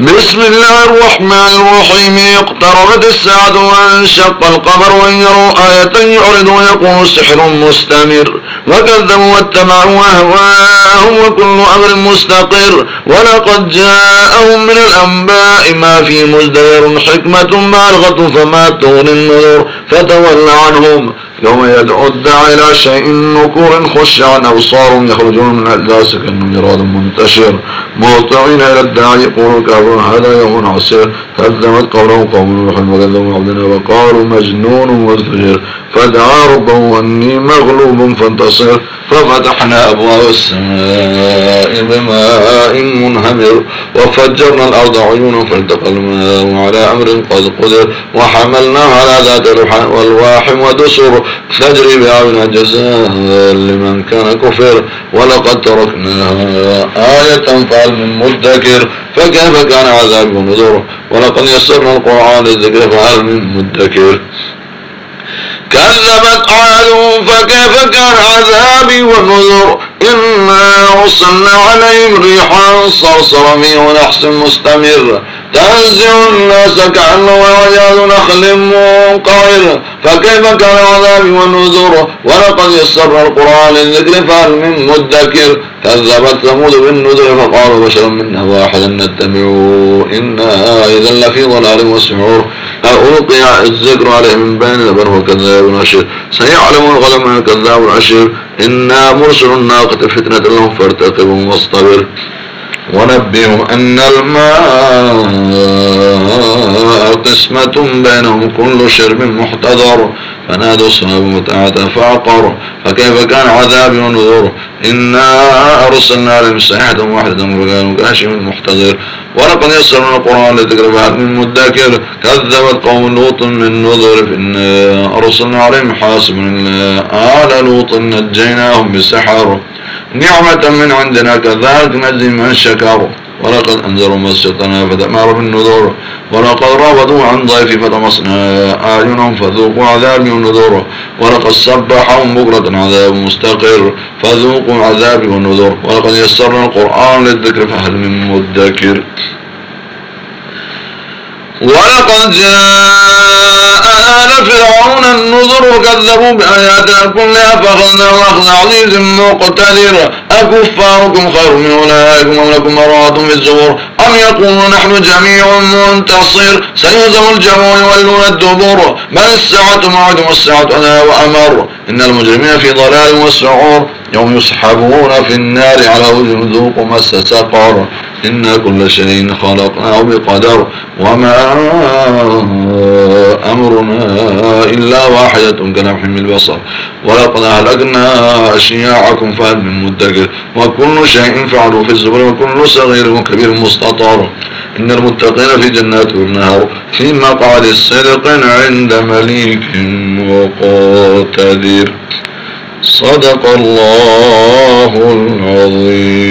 بسم الله الرحمن الرحيم. اقتربت الساعة وانشق القمر وإن يروا آية يعرضوا ويقول سحر مستمر. وكذبوا واتبعوا أهواءهم وكل أمر مستقر. ولقد جاءهم من الأنباء ما في مزدهر حكمة بالغة فما تغني النذر. فتول عنهم يوم يدعو الداعي إلى شيء نكور خش عن أبصارهم يخرجون من الأجداث كالنمراد منتشر. مهطعين إلى الداعي يقول كافر هذا يوم عسير. كذبت قوله قوم نوح وكذبوا عبدنا وقالوا مجنون وازدجر فدعا ربه أني مغلوب فانتصر. ففتحنا أبواب السماء بماء منهمر وفجرنا الأرض عيونا فالتقى الماء على أمر قد قدر وحملنا على ذات والواح ودسر. تجري بأعيننا جزاء لمن كان كفر ولقد تركناها آية فهل من مدكر؟ فكيف كان عذاب ونذر؟ ولقد يسرنا القرآن للذكر فهل من مدكر؟ كذبت عاد فكيف كان عذابي ونذر إنا أرسلنا عليهم ريحا صرصرا في ونحس مستمر. تنزع الناس كأنه وجاد نخل منقعر. فكيف كان عذابي ونذر ولقد يسرنا القرآن للذكر فهل من مدكر. كذبت ثمود بالنذر فقالوا بشرا منا واحدا نتبعه إنا إذا لفي ضلال وسعور. ألقي الذكر عليه من بين لبن وكذاب عشير سيعلم الغد من الكذاب العشير. إنا مرسل الناقة فتنة لهم فارتقبوا واصطبر. ونبئهم أن الماء قسمة بينهم كل شرب محتضر. فنادوا الصحاب متعة فعقر فكيف كان عذابي ونذور؟ إنا أرسلنا عليهم صيحة واحدة وكانوا كاشم محتضر ولقد يسرنا القرآن لذكر بعد من مدكر. كذبت قوم لوط من نذر فإنا أرسلنا عليهم حاسب آل لوط نجيناهم بسحر. نعمة من عندنا كذلك نجزي من شكر. ولقد أنذروا مسجدنا فتمار بالنذور ولقد رابطوا عن ضيفي فطمسنا أعينهم فذوقوا عذابي ونذور ولقد صبحهم بكرة عذاب مستقر فذوقوا عذابي ونذور ولقد يسرنا القرآن للذكر فهل من مدكر. ولقد جاء النذر وكذبوا بآياتنا كلها فأخذناهم أخذ عزيز مقتدر أكفاركم خير من أولئكم أم لكم مرات في الزبور؟ أم يقولون نحن جميع منتصر سيهزم الجمع ويولون الدبور بل الساعة موعد والساعة أنا وأمر. إن المجرمين في ضلال وسعور. يوم يسحبون في النار على وجه ذوقوا مس سقر. إن كل شيء خلقناه بقدر. وما أمرنا إلا واحدة كلمح البصر. ولقد أهلكنا أشياعكم فهل من مدكر. وكل شيء فعلوا في الزبر وكل صغير وكبير مستطر. إن المتقين في جنات والنهر. في مقعد الصدق عند مليك مقتدر. صدق الله العظيم.